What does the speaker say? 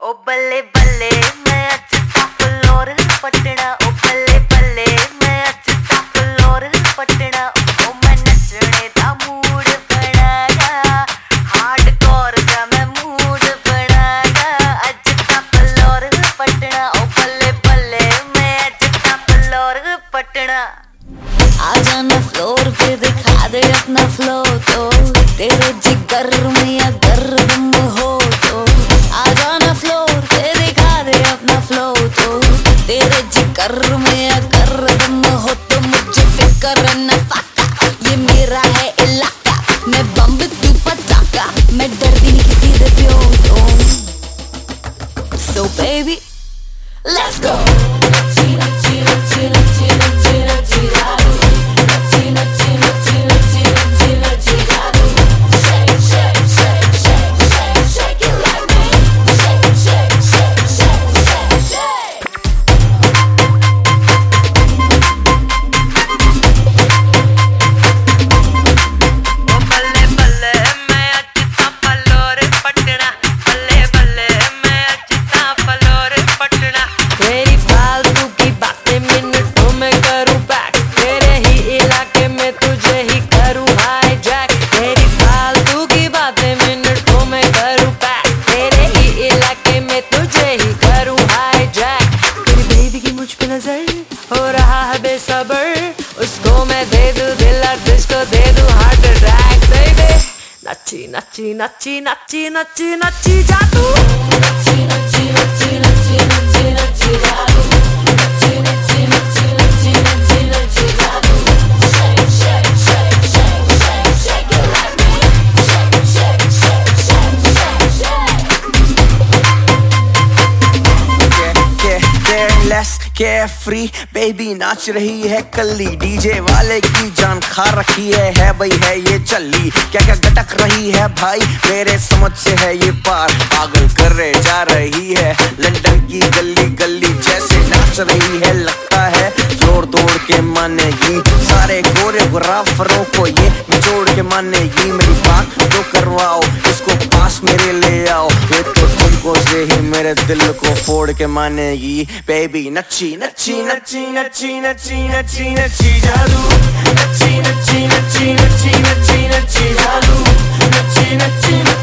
ओ बल्ले बल्ले मैं अज फ्लोर पटना ओ बल्ले बल्ले मैं अज फ्लोर पटना ओ मैं नचने दा मूड बनाया हार्डकोर दा मैं मूड बनाया अज फ्लोर पटना ओ बल्ले बल्ले मैं अज फ्लोर पटना आ जाना फ्लोर पे दिखा दे अपना फ्लो तो तेरे जिगर में अगर दम हो see the you're on. So baby, let's go. नच्ची नच्ची नच्ची नच्ची नच्ची नच्ची जा तू China, China, Carefree baby नाच रही है कल्ली। डीजे वाले की जान खा रखी है है भाई, है ये चल्ली। क्या क्या गटक रही है भाई, मेरे समझ से है ये पार। पागल करे जा रही है, लंदन की गली गली जैसे नाच रही है, लगता है जोड़ तोड़ के मानेगी। सारे कोरियोग्राफरों को ये निचोड़ के मानेगी। मेरी बात तो करवाओ, इसको पास मेरे ले आओ। ये तो तुमको से ही मेरे दिल को फोड़ के मानेगी बेबी नची नची नची नची नची नची नची जादू नची नची नची नची नची नची जादू नची नच्ची